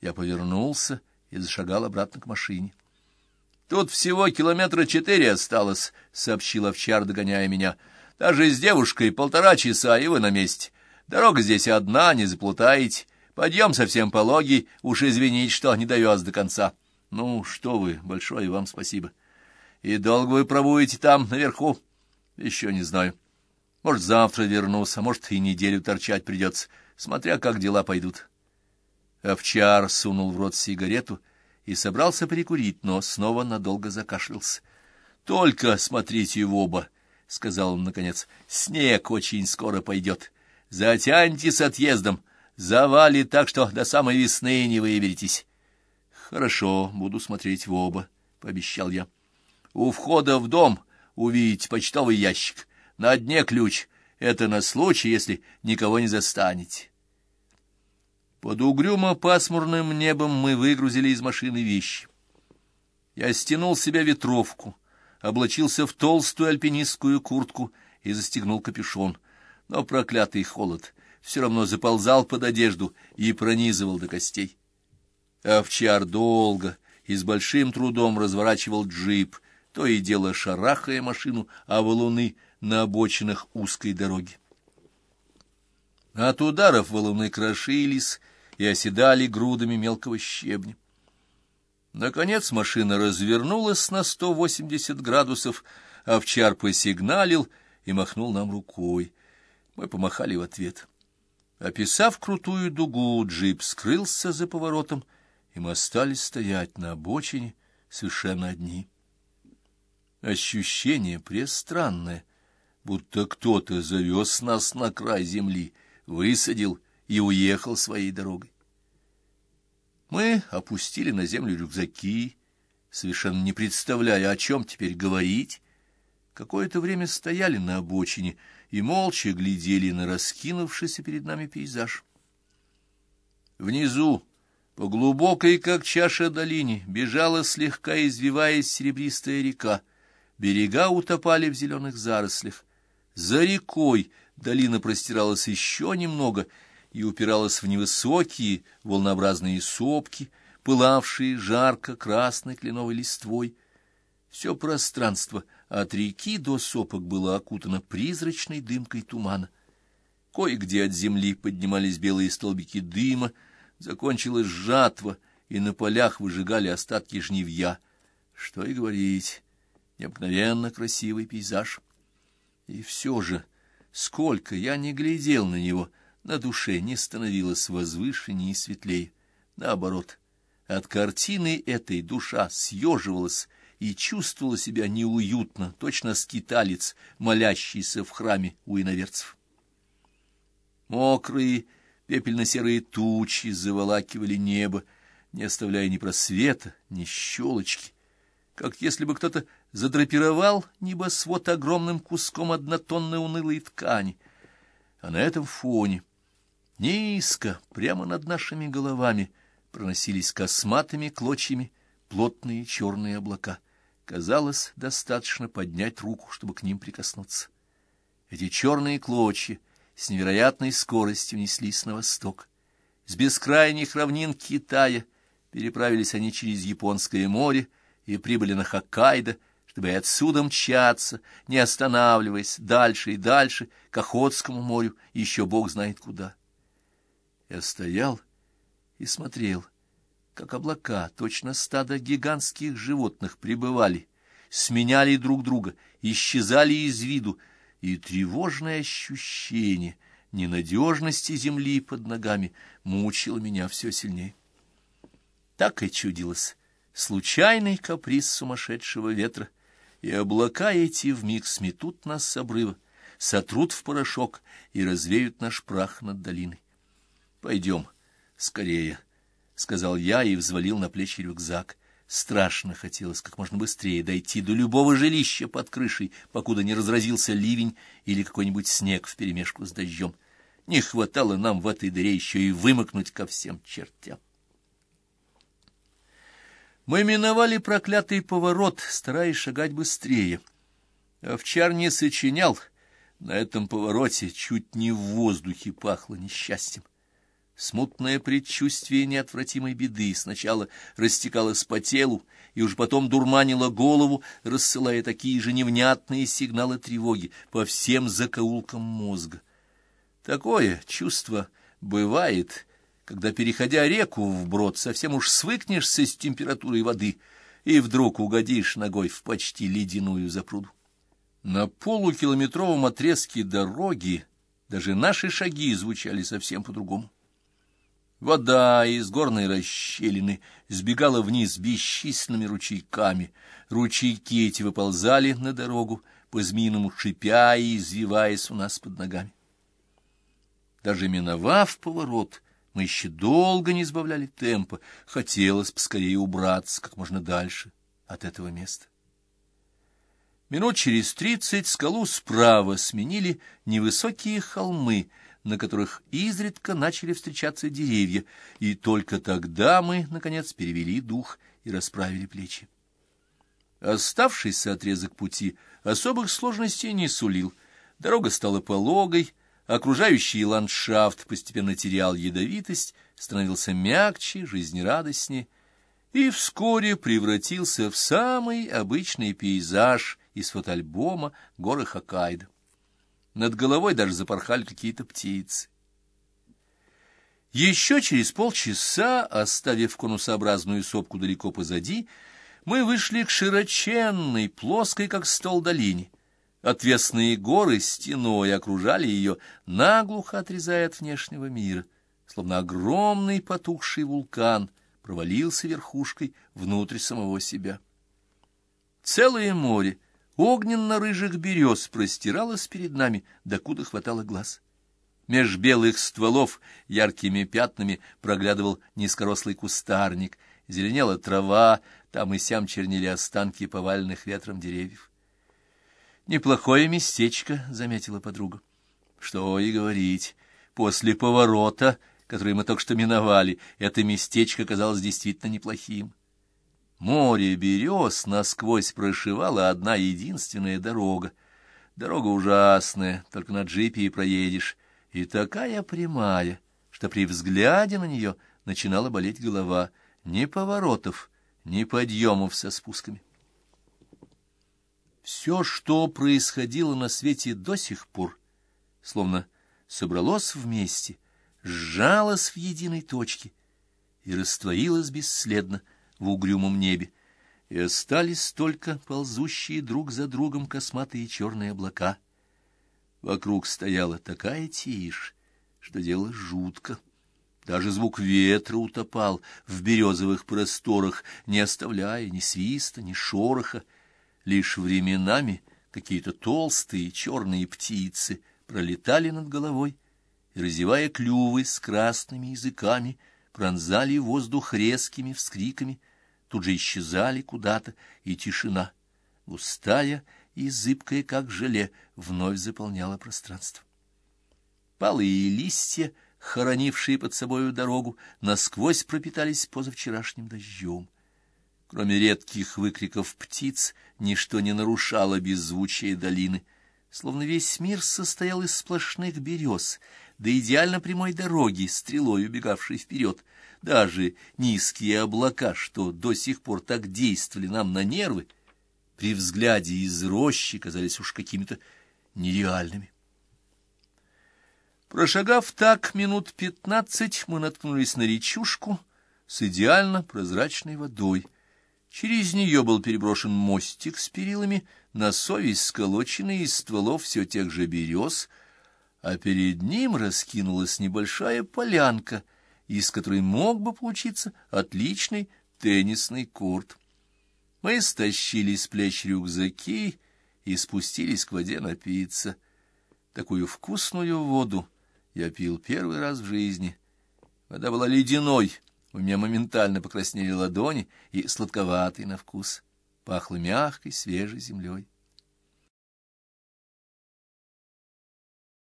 Я повернулся и зашагал обратно к машине. — Тут всего километра четыре осталось, — сообщил овчар, догоняя меня. — Даже с девушкой полтора часа, и вы на месте. Дорога здесь одна, не заплутаете. Подъем совсем пологий, уж извините, что не довез до конца. — Ну, что вы, большое вам спасибо. — И долго вы пробудете там, наверху? — Еще не знаю. Может, завтра вернусь, а может, и неделю торчать придется, смотря как дела пойдут. Овчар сунул в рот сигарету и собрался прикурить, но снова надолго закашлялся. — Только смотрите в оба, — сказал он наконец, — снег очень скоро пойдет. Затяньте с отъездом, завалит так, что до самой весны не выберетесь. — Хорошо, буду смотреть в оба, — пообещал я. — У входа в дом увидите почтовый ящик. На дне ключ. Это на случай, если никого не застанете. Под угрюмо-пасмурным небом мы выгрузили из машины вещи. Я стянул с себя ветровку, облачился в толстую альпинистскую куртку и застегнул капюшон. Но проклятый холод все равно заползал под одежду и пронизывал до костей. Овчар долго и с большим трудом разворачивал джип, то и дело шарахая машину, а валуны на обочинах узкой дороги. От ударов валуны крошились, и оседали грудами мелкого щебня. Наконец машина развернулась на сто восемьдесят градусов, овчар посигналил и махнул нам рукой. Мы помахали в ответ. Описав крутую дугу, джип скрылся за поворотом, и мы остались стоять на обочине совершенно одни. Ощущение престранное, будто кто-то завез нас на край земли, высадил и уехал своей дорогой. Мы опустили на землю рюкзаки, совершенно не представляя, о чем теперь говорить. Какое-то время стояли на обочине и молча глядели на раскинувшийся перед нами пейзаж. Внизу, по глубокой, как чаша долине, бежала слегка извиваясь серебристая река. Берега утопали в зеленых зарослях. За рекой долина простиралась еще немного — и упиралась в невысокие волнообразные сопки, пылавшие жарко красной кленовой листвой. Все пространство от реки до сопок было окутано призрачной дымкой тумана. Кое-где от земли поднимались белые столбики дыма, закончилась жатва, и на полях выжигали остатки жнивья. Что и говорить, необыкновенно красивый пейзаж. И все же, сколько я не глядел на него — на душе не становилось возвышеннее и светлее. Наоборот, от картины этой душа съеживалась и чувствовала себя неуютно, точно скиталец, молящийся в храме у иноверцев. Мокрые, пепельно-серые тучи заволакивали небо, не оставляя ни просвета, ни щелочки, как если бы кто-то задрапировал небосвод огромным куском однотонной унылой ткани. А на этом фоне Низко, прямо над нашими головами, проносились косматыми клочьями плотные черные облака. Казалось, достаточно поднять руку, чтобы к ним прикоснуться. Эти черные клочья с невероятной скоростью неслись на восток. С бескрайних равнин Китая переправились они через Японское море и прибыли на Хоккайдо, чтобы отсюда мчаться, не останавливаясь, дальше и дальше, к Охотскому морю, еще бог знает куда. Я стоял и смотрел, как облака, точно стадо гигантских животных, пребывали, сменяли друг друга, исчезали из виду, и тревожное ощущение ненадежности земли под ногами мучило меня все сильнее. Так и чудилось. Случайный каприз сумасшедшего ветра, и облака эти вмиг сметут нас с обрыва, сотрут в порошок и развеют наш прах над долиной. Пойдем, скорее, — сказал я и взвалил на плечи рюкзак. Страшно хотелось как можно быстрее дойти до любого жилища под крышей, покуда не разразился ливень или какой-нибудь снег вперемешку с дождем. Не хватало нам в этой дыре еще и вымокнуть ко всем чертям. Мы миновали проклятый поворот, стараясь шагать быстрее. Овчар не сочинял, на этом повороте чуть не в воздухе пахло несчастьем. Смутное предчувствие неотвратимой беды сначала растекалось по телу и уж потом дурманило голову, рассылая такие же невнятные сигналы тревоги по всем закоулкам мозга. Такое чувство бывает, когда, переходя реку вброд, совсем уж свыкнешься с температурой воды и вдруг угодишь ногой в почти ледяную запруду. На полукилометровом отрезке дороги даже наши шаги звучали совсем по-другому. Вода из горной расщелины сбегала вниз бесчисленными ручейками. Ручейки эти выползали на дорогу, по-змеиному шипя и извиваясь у нас под ногами. Даже миновав поворот, мы еще долго не избавляли темпа. Хотелось поскорее убраться как можно дальше от этого места. Минут через тридцать скалу справа сменили невысокие холмы — на которых изредка начали встречаться деревья, и только тогда мы, наконец, перевели дух и расправили плечи. Оставшийся отрезок пути особых сложностей не сулил. Дорога стала пологой, окружающий ландшафт постепенно терял ядовитость, становился мягче, жизнерадостнее, и вскоре превратился в самый обычный пейзаж из фотоальбома горы Хоккайдо. Над головой даже запорхали какие-то птицы. Еще через полчаса, оставив конусообразную сопку далеко позади, мы вышли к широченной, плоской, как стол долине. Отвесные горы стеной окружали ее, наглухо отрезая от внешнего мира, словно огромный потухший вулкан провалился верхушкой внутрь самого себя. Целое море — огненно-рыжих берез простиралось перед нами, докуда хватало глаз. Меж белых стволов яркими пятнами проглядывал низкорослый кустарник, зеленела трава, там и сям чернили останки поваленных ветром деревьев. «Неплохое местечко», — заметила подруга. «Что и говорить, после поворота, который мы только что миновали, это местечко казалось действительно неплохим». Море берез насквозь прошивала одна единственная дорога. Дорога ужасная, только на джипе и проедешь, и такая прямая, что при взгляде на нее начинала болеть голова. Ни поворотов, ни подъемов со спусками. Все, что происходило на свете до сих пор, словно собралось вместе, сжалось в единой точке и растворилось бесследно, в угрюмом небе, и остались только ползущие друг за другом косматые черные облака. Вокруг стояла такая тишь, что дело жутко. Даже звук ветра утопал в березовых просторах, не оставляя ни свиста, ни шороха. Лишь временами какие-то толстые черные птицы пролетали над головой и, разевая клювы с красными языками, пронзали воздух резкими вскриками, тут же исчезали куда-то, и тишина, густая и зыбкая, как желе, вновь заполняла пространство. Палые листья, хоронившие под собою дорогу, насквозь пропитались позавчерашним дождем. Кроме редких выкриков птиц, ничто не нарушало беззвучие долины — словно весь мир состоял из сплошных берез, до идеально прямой дороги, стрелой убегавшей вперед. Даже низкие облака, что до сих пор так действовали нам на нервы, при взгляде из рощи казались уж какими-то нереальными. Прошагав так минут пятнадцать, мы наткнулись на речушку с идеально прозрачной водой — Через нее был переброшен мостик с перилами, на совесть сколоченный из стволов все тех же берез, а перед ним раскинулась небольшая полянка, из которой мог бы получиться отличный теннисный корт. Мы стащили с плеч рюкзаки и спустились к воде напиться. Такую вкусную воду я пил первый раз в жизни. Вода была ледяной, у меня моментально покраснели ладони и сладковатый на вкус. Пахло мягкой, свежей землей.